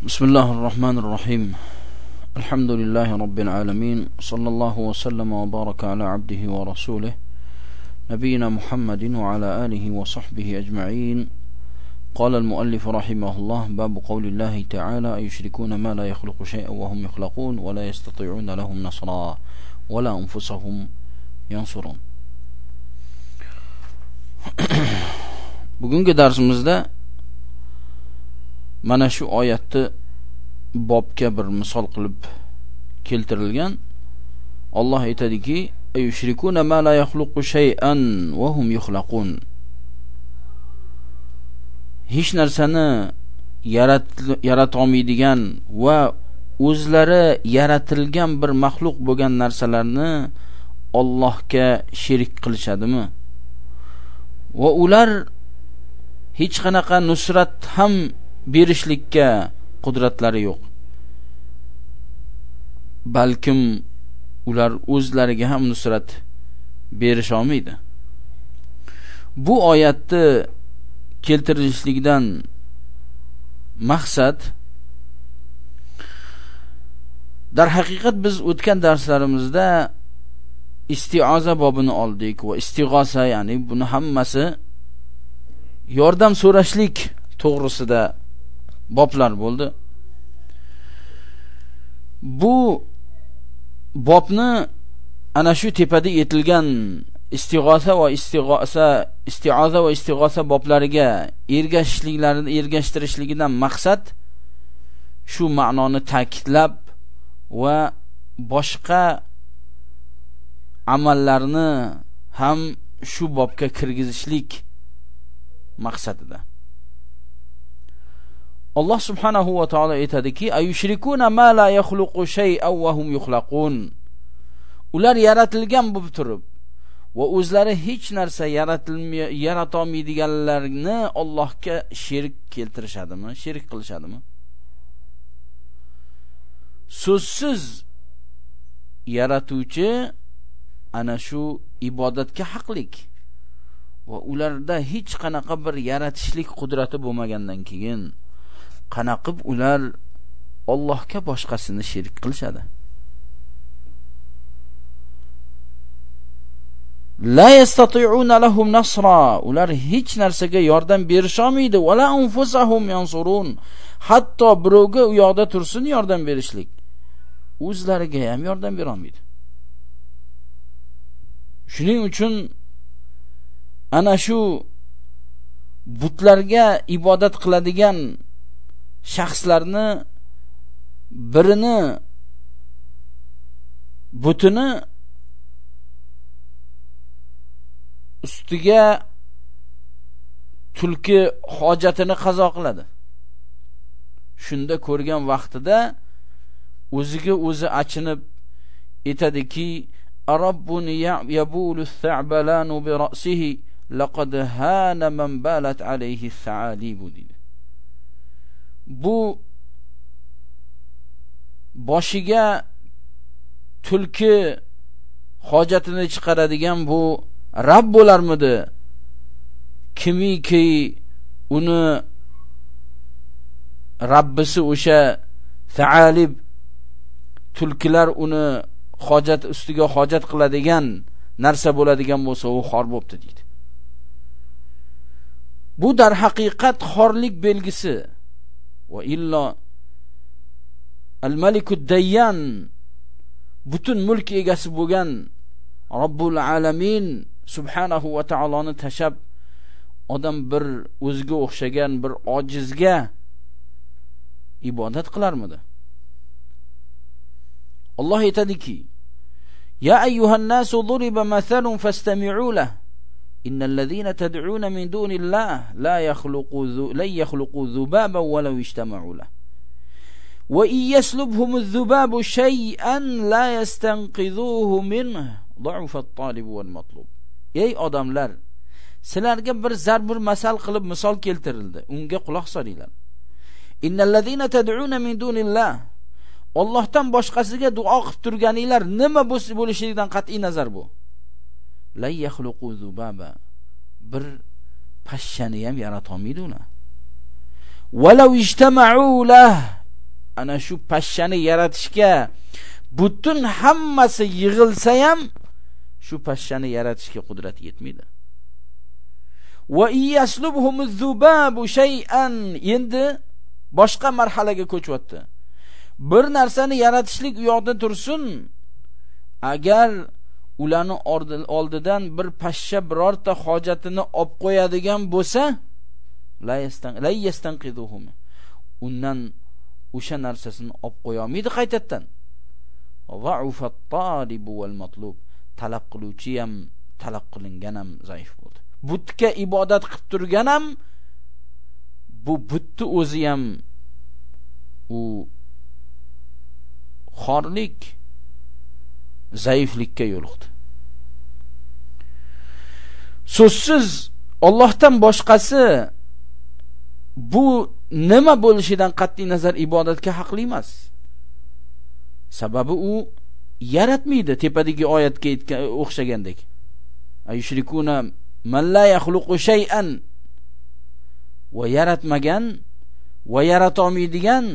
بسم الله الرحمن الرحيم. الحمد لله رب العالمين. صلى الله وسلم وبارك على عبده ورسوله نبينا محمد وعلى آله وصحبه أجمعين. قال المؤلف رحمه الله باب قول الله تعالى أيشركون ما لا يخلق شيئا وهم يخلقون ولا يستطيعون لهم نصرا ولا أنفسهم ينصرون. Bugungi darsimizda mana shu oyatni bobga bir misol qilib keltirilgan. Alloh aytadiki ayushrikuna ma la yakhluqu shay'an wa hum yukhlaqun. Hech narsani yarata olmaydigan va o'zlari yaratilgan bir maxluq bo'lgan narsalarni Allohga sherik qilishadimi? Va ular hech qanaqa nusrat ham berishlikka qudratlari yo'q. Balkim ular o'zlariga ham nusrat berisha olmaydi. Bu oyatni keltirilishligidan maqsad dar haqiqat biz o'tgan darslarimizda istioza bobini oldik va istig'osa ya'ni buni hammasi yordam so'rashlik to'g'risida boblar bo'ldi. Bu bobni ana shu tepada yetilgan istig'osa va istig'osa istioza va istig'osa boblariga ergashishliklarini ergashtirishligidan maqsad shu ma'noni ta'kidlab va boshqa amallarni ham shu bobga kirgizishlik maqsadida. Alloh subhanahu va taolo aytadiki ayushrikuna ma la yakhluqu shay'an wa hum yukhlaqun. Ular yaratilgan bo'lib turib va o'zlari hech narsa yaratilmay yaratolmaydiganlarni Allohga shirk keltirishadimi shirk qilishadimi? So'zsiz yaratuvchi ana shu ibodatga haqlik va ularda hech qanaqa bir yaratishlik qudrati bo'lmagandan keyin qanaqib ular Allohga boshqasini shirk qilishadi. La yastati'una lahum nasra. Ular hech narsaga yordam berisha olmaydi la anfusahum yansurun. Hatto birovga u yoqda tursin yordam berishlik. O'zlariga ham yordam bera olmaydi shuning uchun ana shu butlarga ibodat qiladigan shaxslarni birini butini ustiga tulki hojatini qazo qiladi. Shunda ko'rgan vaqtida o'ziga o'zi achinib aytadiki arabbuni yabulu tha'balanu bi ra'sihi laqad hana man balat alayhi tha'alibu deydi. Bu boshiga tulki hojatini chiqaradigan bu rab bo'larmidi? Kimiki uni rabbisi o'sha taalib tulkilar uni hojat ustiga hojat qiladigan narsa bo'ladigan bo'lsa u xor bo'pti deydi. Bu dar haqiqat xorlik belgisi. Va illo al malikud dayyan butun mulk egasi bo'lgan robbul alamin subhanahu va taoloni tashab odam bir o'ziga o'xshagan bir ojizga ibodat qilarmidi? Alloh aytadiki ya ayyuhan nasu duriba mathalun fastami'u lahu innallazina tad'una min dunillah la yakhluqu la yakhluqu dhubaban walau ijtama'u la wa iyaslubhum adh-dhubabu shay'an la yastanqidhuhu minhu. Da'ufa at-talib wal matlub ey odamlar sizlarga bir zarbur masal qilib misol keltirildi. Unga quloq solinglar. Innallazina tad'una min dunillah. Allohdan boshqasiga duo qilib turganinglar nima bo'lishidan qat'iy nazar bu. La yakhluqu zubaba. Bir pashshani ham yarata olmaydi ular walau ijtama'u lah. Ana shu pashshani yaratishga butun hammasi yig'ilsa ham shu pashshani yaratishga qudrat yetmaydi. Va iyaslubhumuz-zubabu shay'an. Endi boshqa marhalaga ko'chyapti bir narsani yaratishlik u yoqda tursin. Agar ularni oldidan bir pashsha birorta hojatini olib qo'yadigan bo'lsa la yastanqiduhum. Undan o'sha narsasini olib qo'ya olmaydi qaytadan. Va'ufat talibu wal matlub. Talab qiluvchi ham talab qilingan ham zaif bo'ldi. Butga ibodat qilib turgan ham bu butni o'zi ham u xorlik zaiflikka yo'liqdi. So'zsiz Allohdan boshqasi bu nima bo'lishidan qat'iy nazar ibodatga haqli emas. Sababi u yaratmaydi tepadagi oyatga aytgan o'xshagandek. Ayushrikuna man la yakhluqu shay'an. Va yaratmagan va yaratolmaydigan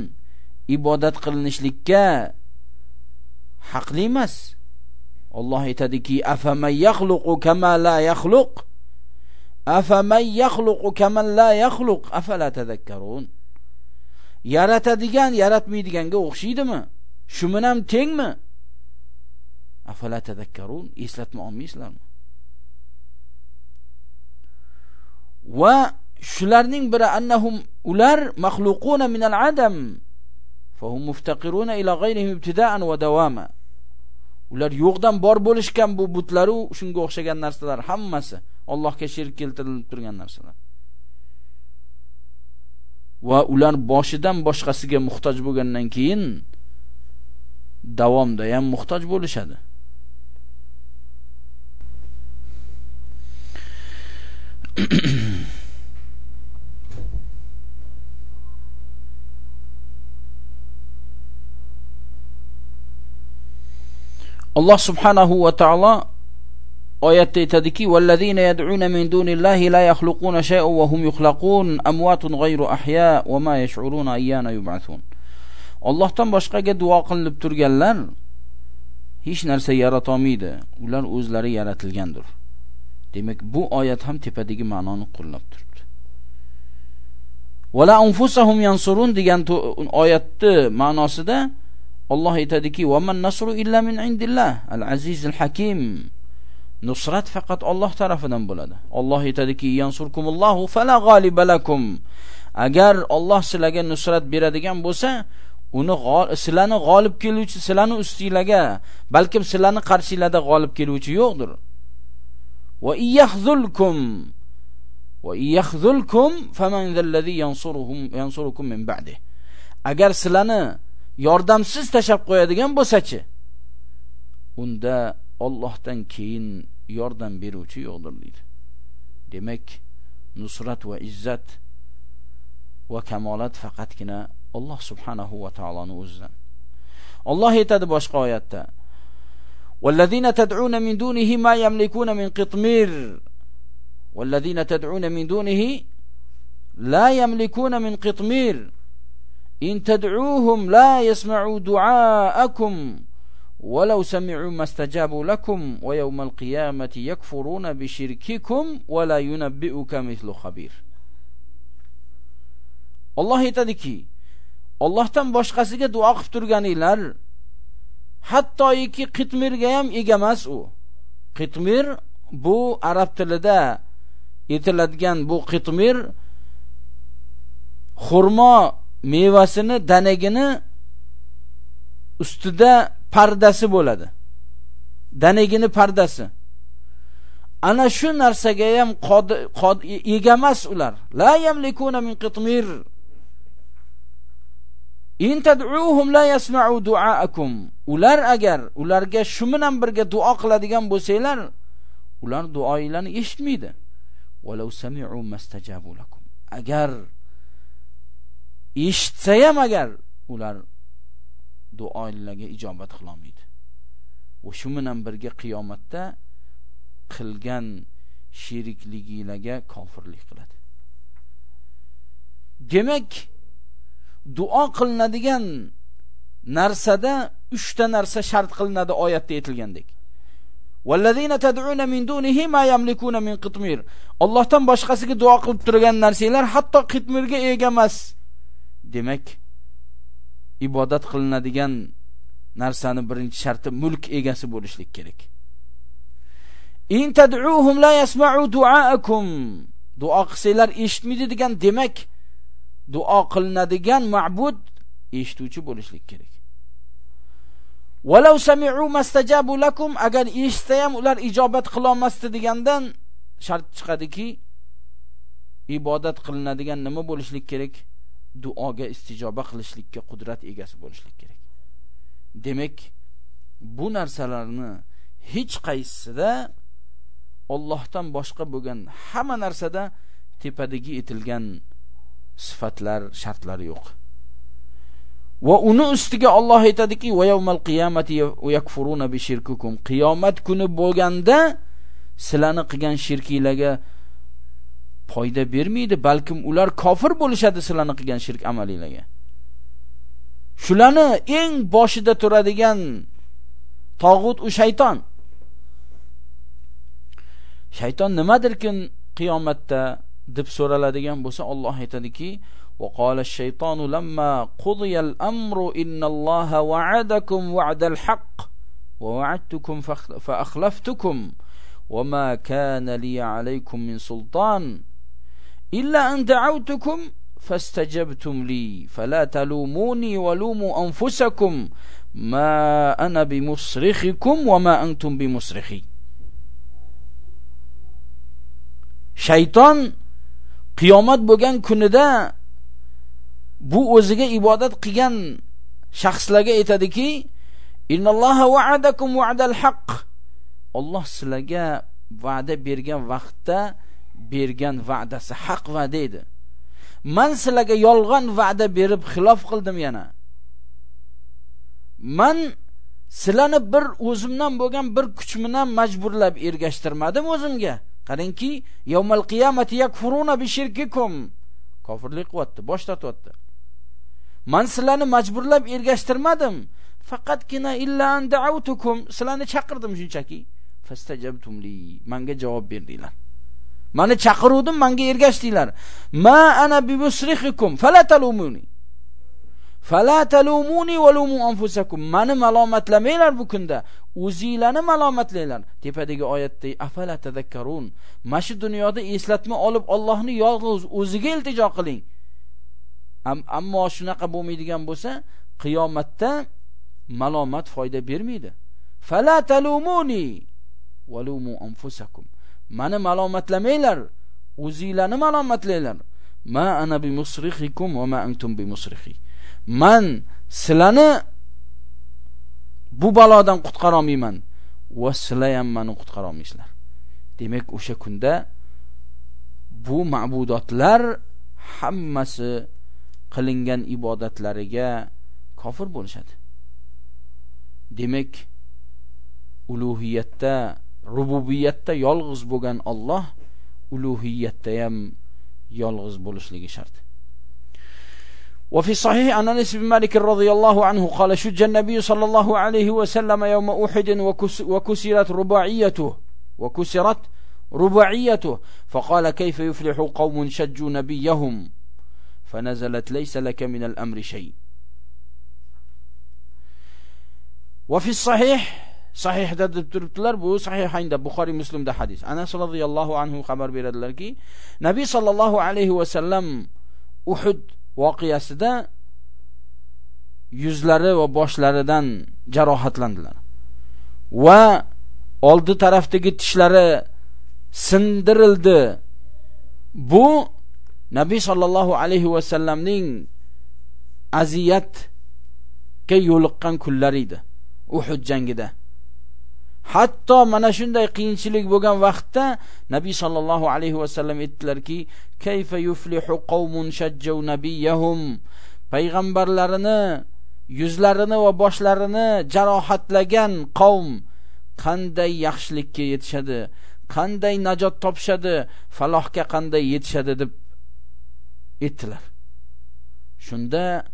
ibodat qilinishlikka haqli emas. Alloh aytadiki afaman yakhluqu kama la yakhluq? Afaman yakhluqu kama la yakhluq? Afala tadhakkarun? Yaratadigan yaratmaydiganga o'xshaydimi? Shu bilan tengmi? Afala tadhakkarun? Eslatma olmaysizlarmi? Va shularning biri annahum ular makhluquna min al-adam fahum muftaqiruna ila ghayrihim ibtida'an wa dawama. Ular yo'qdan bor bo'lishgan bu butlaru shunga o'xshagan narsalar hammasi Allohga shirk keltirilib turgan narsalar. Va ular boshidan boshqasiga muhtoj bo'lgandan keyin davomda ham muhtoj bo'lishadi. alloh subhanahu va taolo oyatda aytadiki vallazina yad'una min dunillahi la yakhluquna shay'an wa hum yukhlaqun amwatun ghayru ahya wa ma yash'uruna ayyana yub'athun. Allohdan boshqaga duo qilinib turganlar hech narsa yarata olmaydi ular o'zlari yaratilgandir. Demak bu oyat ham tepadagi ma'noni qo'llab turibdi. Wala anfusahum yansurun degan oyatni ma'nosida Alloh aytadiki: "Va man nasru illa min indillah, al-azizil hakim." Nusrat faqat Alloh tarafidan bo'ladi. Alloh aytadiki: "Yansurkumullohu fala g'aliba lakum." Agar Alloh sizlarga nusrat beradigan bo'lsa, uni sizlarni g'olib keluvchi, sizlarni ustinglarga, balkim sizlarni qarshilarda g'olib keluvchi yo'qdir. Va iyahzulkum va iyahzulkum faman zalladhi yansuruhum yansurukum min ba'di. Agar sizlarni yordamsiz tashab qo'yadigan bo'lsa-chi unda Allohdan keyin yordam beruvchi yo'qdir deydi demak nusrat va izzat va kamolat faqatgina Alloh subhanahu va taoloning o'zidan Alloh aytadi boshqa oyatda والذين تدعون من دونه ما يملكون من قطمير والذين تدعون من دونه لا يملكون من قطمير إن تدعوهم لا يسمعوا دعاءكم ولو سمعوا ما استجابوا لكم ويوم القيامة يكفرون بشرككم ولا ينبئك مثل خبير Alloh aytadiki Allohdan boshqasiga duo qilib turganinglar hattoiki qitmirga ham ega emas u qitmir bu arab tilida aytiladigan bu qitmir xurmo mevasini danagini ustida pardasi bo'ladi. Danagini pardasi. Ana shu narsaga ham egamas ular. La yamlikuna min qitmir. In tad'uuhum la yasma'u du'aakum. Ular agar ularga shu bilan birga duo qiladigan bo'lsanglar ular duoinglarni eshitmaydi. Walau sami'u mastajabu lakum. Agar eshitsa ham agar ular duolarga ijobat qila olmaydi va shu bilan birga qiyomatda qilgan sherikliginglarga kofirlik qiladi demak duo qilinadigan narsada 3 ta narsa shart qilinadi oyatda aytilgandek Vallazina tad'una min dunihi ma yamlikuna min qitmir. Allohdan boshqasiga duo qilib turgan narsalar hatto qitmirga ega emas. Demak, ibodat qilinadigan narsani birinchi sharti mulk egasi bo'lishlik kerak. In tad'uhum la yasma'u du'aakum. Duo qilsanglar eshitmaydi degan demak, duo qilinadigan ma'bud eshituvchi bo'lishlik kerak. Walau sami'u mastajabu lakum agar eshitsa ham ular ijobat qila olmasdi degandan shart chiqadiki ibodat qilinadigan nima bo'lishlik kerak? Duoga istijoba qilishlikka qudrat egasi bo'lishlik kerak. Demak, bu narsalarni hech qaysisida Allohdan boshqa bo'lgan hamma narsada tepadagi etilgan sifatlar, shartlar yo'q. va uni ustiga Alloh aytadiki va yawmal qiyamati yakfuruna bi shirkikum qiyomat kuni bo'lganda sizlarni qilgan shirkinglarga foyda bermaydi balkim ular kofir bo'lishadi sizlarni qilgan shirk amalinglarga shularni eng boshida turadigan tog'ut u shayton shayton nimadirkin qiyomatda deb so'raladigan bo'lsa Alloh aytadiki وقال الشيطان لما قضي الأمر إن الله وعدكم وعد الحق ووعدتكم فأخلفتكم وما كان لي عليكم من سلطان illa an da'awtukum fastajabtum li fala talumuni walumu anfusakum ma ana bimusrikhikum wa ma antum bimusrikhi Shayton qiyomat bo'lgan kunida bu o'ziga ibodat qilgan shaxslarga aytadiki innalloha va'adakum va'dal haqq Alloh sizlarga va'da bergan vaqtda bergan va'dasi haq va'da edi man sizlarga yolg'on va'da berib xilof qildim yana. Man sizlarni bir o'zimdan bo'lgan bir kuch bilan majburlab ergashtirmadim o'zimga. Qarangki yawmal qiyamati yakfuruna bi shirkikum kofirlik qilyapti bosh tortyapti man sizlarni majburlab ergashtirmadim. Faqatgina illa an da'awtukum. Sizlarni chaqirdim shunchaki. Fastajabtum li. manga javob berdinglar. Mani chaqiruvdim manga ergashdinglar ma ana bimusrihikum fala talumuni. Fala talumuni va lumu anfusakum. Mani malomatlamanglar bu kunda. O'zinglarni malomatlanglar. Tepadagi oyatda afala tadakkarun mana shu dunyoda eslatma olib Allohni yolg'iz o'ziga iltijo qiling. Ammo shunaqa bo'lmaydigan bo'lsa qiyomatda malomat foyda bermaydi. Fala talumuni walumu anfusakum. Mani malomatlamanglar. O'zinglarni malomatlanglar. Ma ana bi musrihikum va ma antum bi musrihi man sizlarni bu balodan qutqara olmayman va sizlar ham meni qutqara olmaysizlar demak o'sha kunda bu ma'budotlar hammasi qilingan ibodatlariga kofir bo'lishadi. Demak ulug'iyatda rububiyatda yolg'iz bo'lgan Alloh ulug'iyatda ham yolg'iz bo'lishligi shart وفي صحيح أن أنس بن مالك رضي الله عنه قال شج النبي صلى الله عليه وسلم يوم أحد وكسرت رباعيته وكسرت رباعيته فقال كيف يفلح قوم شجوا نبيهم فنزلت ليس لك من الأمر شيء وفي الصحيح sahihda deb turibdilar. Bu sahihayda buxoriy muslimda hadis. Anas roziyallohu anhu xabar beradilarki nabiy sollallohu alayhi vasallam uhud voqeasida yuzlari va boshlaridan jarohatlandilar. Va oldi tarafdagi tishlari sindirildi. Bu nabiy sollallohu alayhi vasallamning aziyatga yo'liqqan kunlari edi uhud jangida. Hatto mana shunday qiyinchilik bo'lgan vaqtda Nabiy sallallohu alayhi va sallam aytdilarki, "Kayfa yuflihu qavmun shajjau nabiyahum?" Payg'ambarlarini yuzlarini va boshlarini jarohatlagan qavm qanday yaxshilikka yetishadi, qanday najot topishadi, falohga qanday yetishadi deb aytdilar shunda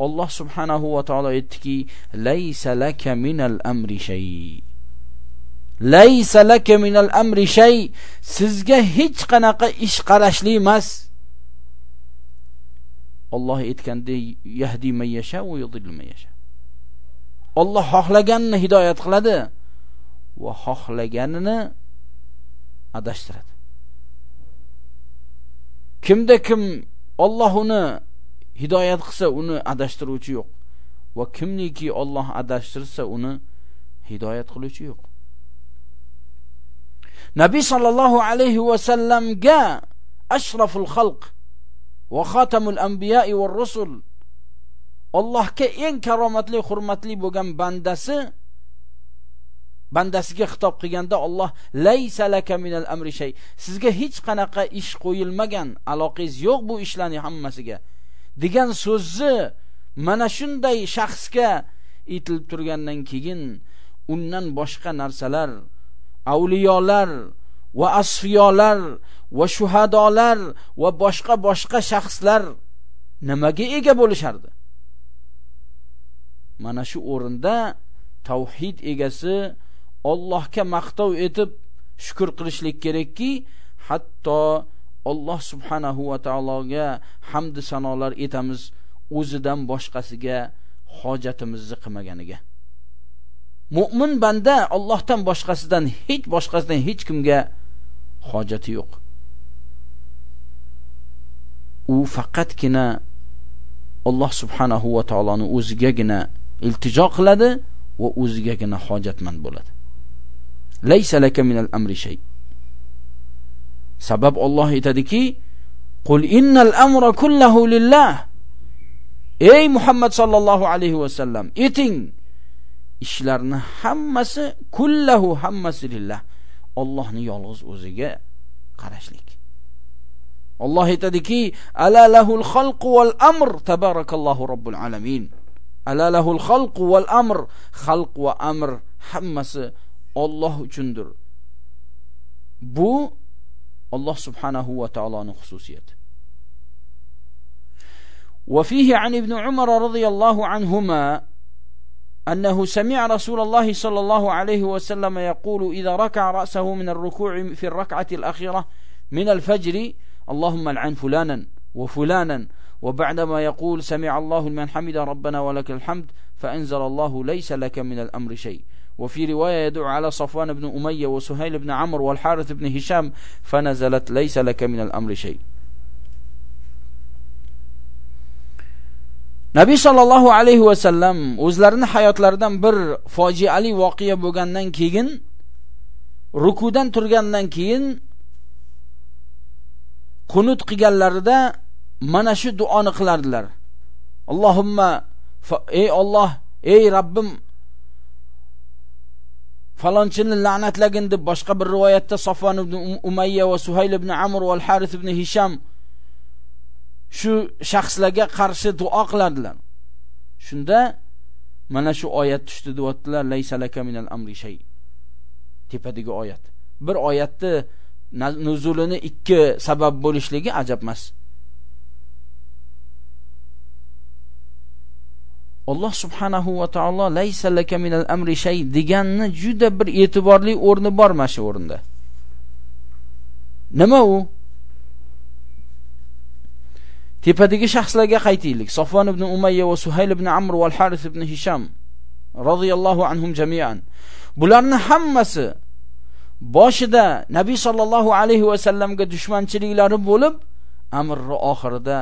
Alloh subhanahu va taolo aytdiki laysa laka minal amri shay laysa laka minal amri shay. Sizga hech qanaqa ish qarashli emas. Alloh aytgandek yahdi man yasha va yudillu man yasha. Alloh xohlaganini hidoyat qiladi va xohlaganini adashtiradi. Kimda kim Alloh uni hidoyat qilsa uni adashtiruvchi yo'q va kimniki Alloh adashtirsa uni hidoyat qiluvchi yo'q. Nabiy sallallohu alayhi va sallamga ashraful xalq va khatamul anbiya'i va rusul Allohga eng karomatli, hurmatli bo'lgan bandasi bandasiga xitob qilganda Alloh laysa laka minal amri shay. Sizga hech qanaqa ish qo'yilmagan aloqangiz yo'q bu ishlarning hammasiga degan so'zni mana shunday shaxsga aytilib turgandan keyin undan boshqa narsalar avliyolar va asfiyolar va shuhadolar va boshqa boshqa shaxslar nimaga ega bo'lishardi? Mana shu o'rinda tavhid egasi Allohga maqtov etib shukr qilishlik kerakki hatto Alloh subhanahu va taologa hamd sanolar etamiz o'zidan boshqasiga hojatimizni qilmaganiga. Mu'min banda Allohdan boshqasidan hech boshqasidan hech kimga hojati yo'q. U faqatgina Alloh subhanahu va taoloni o'zigagina iltijo qiladi va o'zigagina hojatmand bo'ladi. Laysa laka minal amri shay. Sabab Alloh aytadiki qul innal amra kullahu lillah. Ey muhammad sallallohu alayhi va sallam eting. ishlarni hammasi kullahu hammasi lillah Allohni yolg'iz o'ziga qarashlik Alloh aytadiki ala lahul xalqu wal amr tabarakallohu robbil alamin ala lahul xalqu wal amr xalq va amr hammasi Alloh uchundir bu Alloh subhanahu va taoloning xususiyati وفيه عن ابن عمر رضي الله عنهما أنه سمع رسول الله صلى الله عليه وسلم يقول إذا ركع رأسه من الركوع في الركعة الأخيرة من الفجر اللهم العن فلانا وفلانا. وبعدما يقول سمع الله من حمد ربنا ولك الحمد فأنزل الله ليس لك من الأمر شيء. وفي رواية يدعو على صفوان بن أمية وسهيل بن عمرو والحارث بن هشام فنزلت ليس لك من الأمر شيء. Nabiy sallallohu alayhi va sallam o'zlarining hayotlaridan bir fojiali voqea bo'lgandan keyin rukudan turgandan keyin qunut qilganlarida mana shu duoni qilardilar. Allohumma ey Alloh, ey Rabbim falonchini la'natlagin deb boshqa bir rivoyatda Safvon ibn Umayya va Suhayl ibn Amr va Al-Harith ibn Hisham shu shaxslarga qarshi duo qiladilar. Shunda mana shu oyat tushdi deyaptilar laysalaka minal amri shay. Tepadagi oyat. Bir oyatni nuzulini ikki sabab bo'lishligi ajab emas. Alloh subhanahu va taolo laysa laka minal amri shay deganni juda bir e'tiborli o'rni bor mana shu o'rinda. Nima u? Tepadagi shaxslarga qaytaylik. sofvon ibn Umayya va Suhayl ibn Amr va Al-Harith ibn Hisham radhiyallohu anhum jami'an. Bularni hammasi boshida Nabiy sallallohu alayhi va sallamga dushmanchiliklari bo'lib, amrni oxirida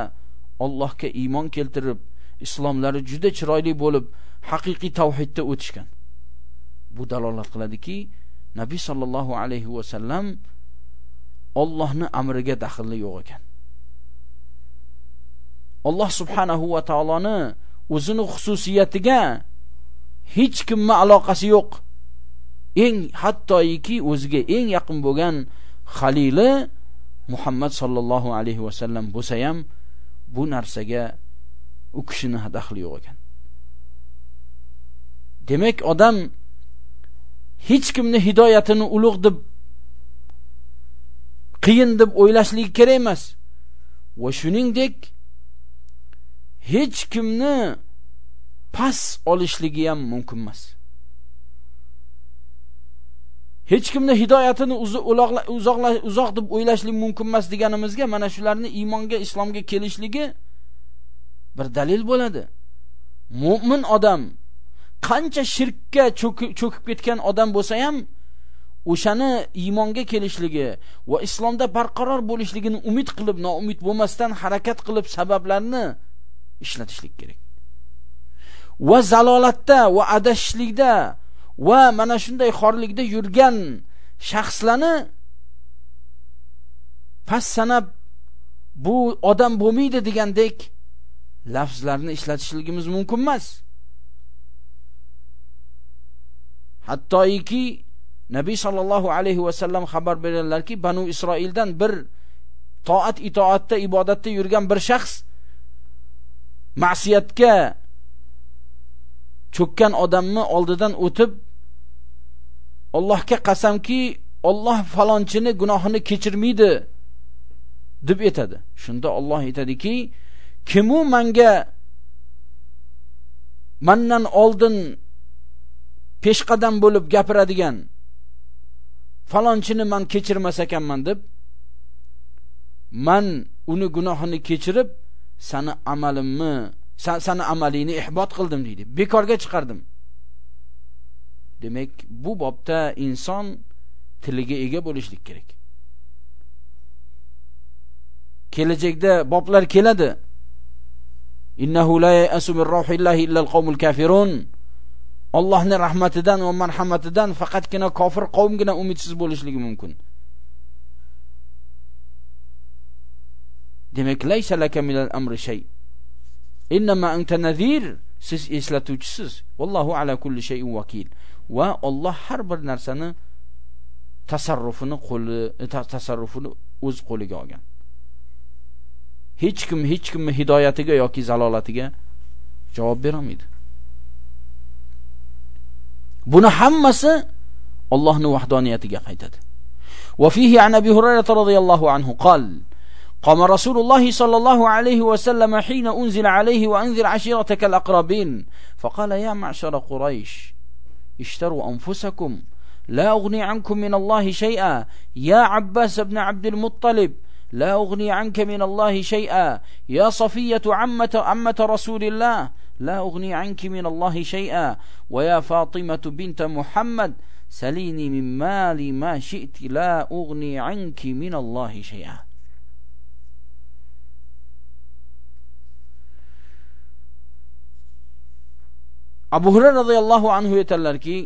Allohga iymon keltirib islomlari juda chiroyli bo'lib haqiqiy tavhidda o'tishgan bu dalolat qiladiki nabiy sollallohu alayhi vasallam Allohni amriga daxli yo'q ekan Alloh subhanahu va taoloni o'zini xususiyatiga hech kimma aloqasi yo'q. Eng hattoiki o'ziga eng yaqin bo'lgan xalili Muhammad sallallohu alayhi va sallam bo'lsa ham bu narsaga u kishini daxli yo'q ekan. Demak odam hech kimni hidoyatini ulug' deb qiyin deb o'ylashligi kerak emas. Va shuningdek hech kimni pas olishligi ham mumkin emas. Hech kimni hidoyatini uzoq uzoq deb o'ylashlik mumkin emas deganimizga mana shularni iymonga islomga kelishligi bir dalil bo'ladi. Mo'min odam qancha shirkka cho'kib ketgan odam bo'lsa ham o'shani iymonga kelishligi va islomda barqaror bo'lishligini umid qilib noumid bo'lmasdan harakat qilib sabablarni ishlatishlik kerak. Va zalolatda va adashishlikda va mana shunday xorlikda yurgan shaxslarni past sanab bu odam bo'lmaydi degandek lafzlarni ishlatishligimiz mumkin emas. Hattoiki nabiy sollallohu alayhi vasallam xabar berganlarki banu isroildan bir toat itoatda ibodatda yurgan bir shaxs ma'siyatga cho'kkan odamni oldidan o'tib Allohga qasamki Alloh falonchini gunohini kechirmaydi deb aytadi shunda Alloh aytadiki kim u menga mandan oldin peshqadam bo'lib gapiradigan falonchini man kechirmas ekanman deb man uni gunohini kechirib sani amalimni sani amalingni ihbot qildim deydi. Bekorga chiqardim. Demak bu bobda inson tiliga ega bo'lishlik kerak. Kelajakda boblar keladi. Innahu la ya'asu min rohillahi qawmul kafirun. Allohning rahmatidan va marhamatidan faqatgina kofir qavmgina umidsiz bo'lishligi mumkin. Demak, laysa laka minal amri shay. Innama anta nadhir, siz eslatuvchisiz. Vallohu ala kulli shay'in vakil. Va Alloh har bir narsani tasarrufini qo'li tasarrufini o'z qo'liga olgan. Hech kim hech kimni hidoyatiga yoki zalolatiga javob bera olmaydi. buni hammasi Allohning vahdoniyatiga qaytadi وفيه عن أبي هريرة رضي الله عنه قال قام رسول الله صلى الله عليه وسلم حين أنزل عليه وأنذر عشيرتك الأقربين فقال يا معشر قريش اشتروا أنفسكم لا أغني عنكم من الله شيئا. يا عباس بن عبد المطلب لا أغني عنك من الله شيئا. يا صفية عمة, عمة رسول الله لا أغني عنك من الله شيئا. ويا فاطمة بنت محمد سليني من مالي ما شئت لا أغني عنك من الله شيئا. Abu hurayra radhiyallahu anhu aytadilarki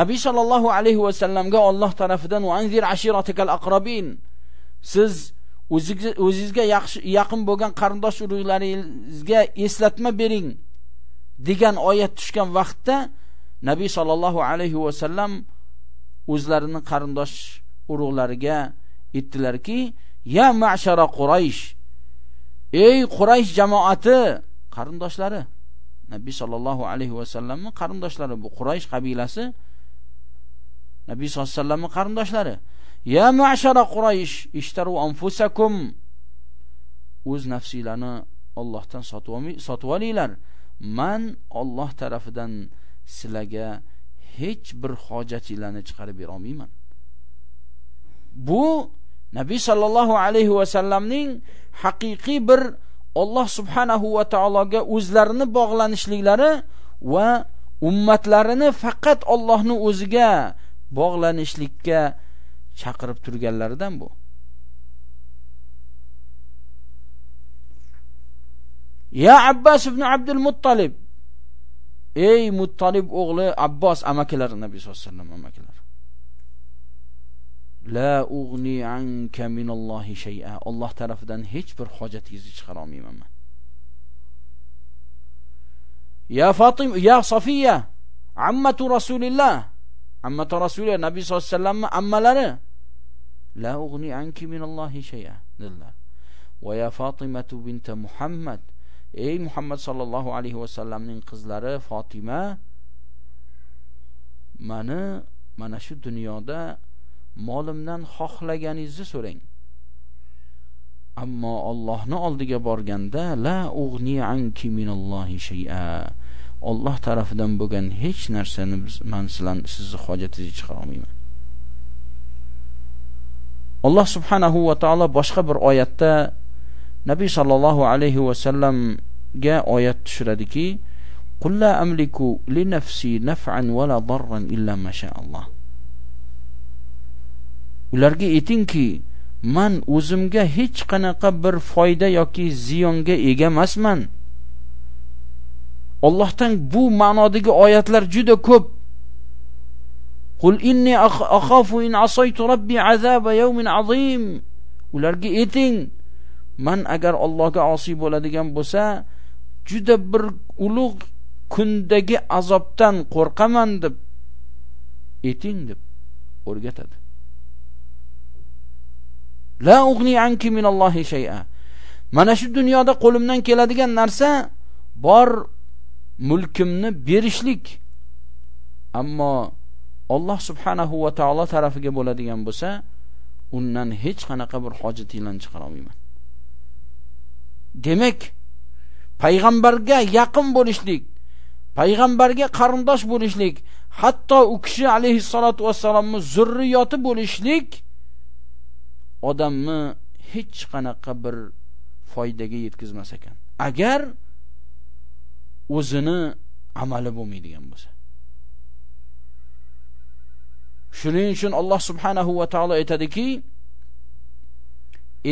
nabiy sallallohu alayhi va sallamga Alloh tarafidan anzir ashiratikal aqrabin siz o'zingizga yaxshi yaqin bo'lgan qarindosh urug'laringizga eslatma bering degan oyat tushgan vaqtda Nabiy sallallohu alayhi va sallam o'zlarining qarindosh urug'lariga aytdilarki: "Ya ma'shara Quraysh, ey Quraysh jamoati, qarindoshlari." Nabiy sallallohu alayhi vasallamni qarindoshlari bu Quraysh qabilasi Nabiy sallallohu alayhi vasallamning qarindoshlari. Ya ma'shara Quraysh, ishtaru anfusakum. O'z nafsinglarni Allohdan sotib olinglar. Man Alloh tarafidan sizlarga hech bir hojatinglarni chiqarib bera olmayman. Bu Nabiy sallallohu alayhi vasallamning haqiqiy bir Alloh subhanahu va taologa o'zlarini bog'lanishliklari va ummatlarini faqat Allohni o'ziga bog'lanishlikka chaqirib turganlaridan bu. Ya Abbas ibn abdul muttalib ey muttalib o'g'li abbos amakilari nabiy sollallohu alayhi vasallam amakilari La ug'ni anka minallohi shay'a. Alloh tarafidan hech bir hojatingizni chiqara olmayman men. Ya Fatima, ya Safiya, ammatu Rasulillah. Ammatu Rasulillah Nabiy sollallohu alayhi vasallamni ammalari. La ug'ni anki minallohi shay'a dedilar. Va ya Fatimatu binta Muhammad. Ey Muhammad sallallohu alayhi vasallamning qizlari Fatima mani mana shu dunyoda molimdan xohlaganingizni so'rang. Ammo Allohni oldiga borganda la ug'ni anki minallohi shay'a. Alloh tarafidan bo'lgan hech narsani men sizlan sizni hojatingizga chiqara olmayman. Alloh subhanahu va taolo boshqa bir oyatda Nabiy sallallohu alayhi va sallamga oyat tushiradiki: "Qul la amliku li nafsi naf'an va la darran illa ma. Ularga aytingki man o'zimga hech qanaqa bir foyda yoki ziyonga ega emasman. Allohdan bu ma'nodagi oyatlar juda ko'p. Qul inni akhafu in asaytu robbi azaba yawmin azim. Ularga ayting man agar Allohga osiy bo'ladigan bo'lsa juda bir ulug' kundagi azobdan qo'rqaman deb ayting deb o'rgatadi. La ug'ni anki minallohi shay'a. Mana shu dunyoda qo'limdan keladigan narsa bor mulkimni berishlik. Ammo Alloh subhanahu va taolo tarafiga bo'ladigan bo'lsa undan hech qanaqa bir hojatingdan chiqara olmayman. Demak payg'ambarga yaqin bo'lishlik payg'ambarga qarindosh bo'lishlik hatto u kishi alayhissalotu vassalomni zurriyoti bo'lishlik odamni hech qanaqa bir foydaga yetkazmas ekan. Agar o'zini amali bo'lmaydigan bo'lsa. Shuning uchun alloh subhanahu va taolo aytadiki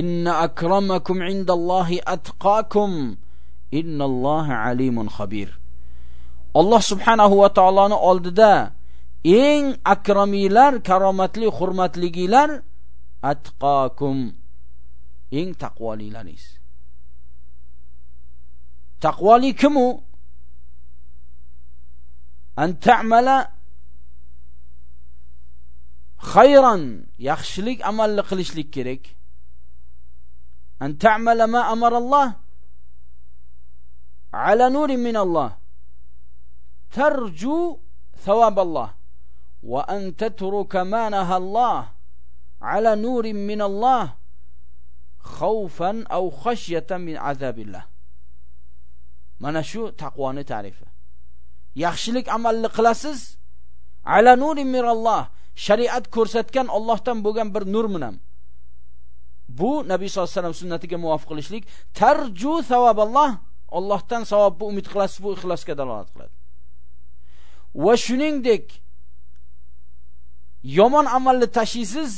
inna akramakum indallohi atqakum innalloha alimun xabir Alloh subhanahu va taoloni oldida eng akromiylar karomatli, hurmatligilar atqakum eng taqvolilaringiz taqvoli kim u an ta'mala xayron yaxshilik amalni qilishlik kerak. An ta'mala ma amaralloh ala nurin minalloh tarju savoballoh va antatruka ma nahalloh ala nurin minalloh khaufan aw khashyatan min azabillah mana shu taqvoni ta'rifi. Yaxshilik amalni qilasiz ala nurin minalloh shariat ko'rsatgan Allohdan bo'lgan bir nur bilan bu nabi sollallohu alayhi vasallam sunnatiga muvofiq qilishlik. Tarju savoballoh Allohdan savobni umid qilasiz bu ixlosga dalolat qiladi. Va shuningdek yomon amalni tashiysiz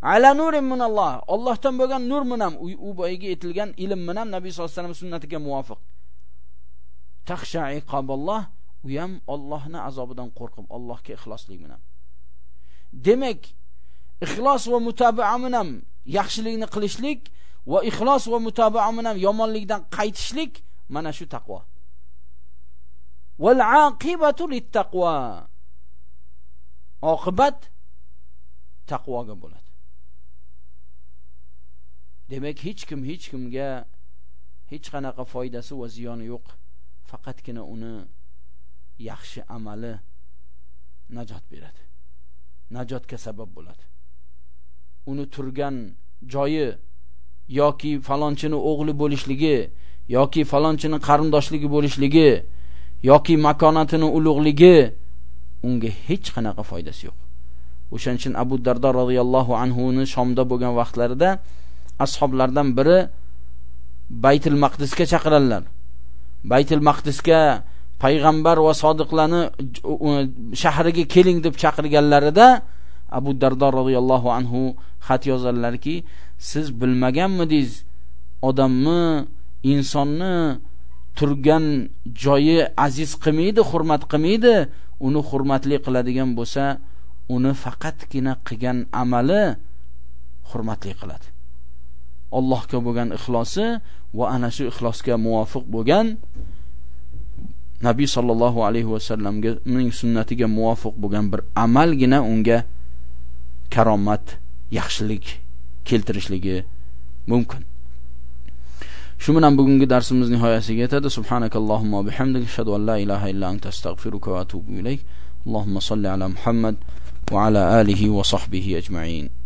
ala nurin minalloh Allohdan bo'lgan nur bilan u boyiga aytilgan ilm bilan Nabiy sollallohu alayhi vasallam sunnatiga muvofiq. Taxsha iqoballoh u ham Allohning azobidan qo'rqib Allohga ixloslik bilan demak ixlos va mutabaa bilan yaxshilikni qilishlik va ixlos va mutabaa bilan yomonlikdan qaytishlik mana shu taqvo. Val aqibatu littaqwa oqibat taqvoga bo'ladi. Demak hech kim hech kimga hech qanaqa foydasi va ziyoni yo'q. Faqatgina uni yaxshi amali najot beradi. Najotga sabab bo'ladi. Uni turgan joyi yoki falonchini o'g'li bo'lishligi yoki falonchini qarindoshligi bo'lishligi yoki makonatini ulug'ligi unga hech qanaqa foydasi yo'q. O'shaning uchun abu dardo roziyallohu anhuni shomda bo'lgan vaqtlarida ashoblardan biri baytil maqdisga chaqiradilar. Baytil maqdisga payg'ambar va sodiqlarni shahriga keling deb chaqirganlarida abu dardo roziyallohu anhu xat yozadilarki siz bilmaganmidingiz odamni insonni turgan joyi aziz qilmaydi hurmat qilmaydi. Uni hurmatli qiladigan bo'lsa uni faqatgina qilgan amali hurmatli qiladi. Allohga bo'lgan ixlosi va ana shu ixlosga muvofiq bo'lgan Nabiy sallallohu alayhi va sallamga uning sunnatiga muvofiq bo'lgan bir amalgina unga karomat, yaxshilik keltirishligi mumkin. shu bilan bugungi darsimiz nihoyasiga yetadi. Subhanakallohumma bihamdik. Ashhadu an la ilaha illa anta astag'firuka va atubu ilayk. Allohumma salli ala muhammad va ala alihi va sahbihi ajma'in.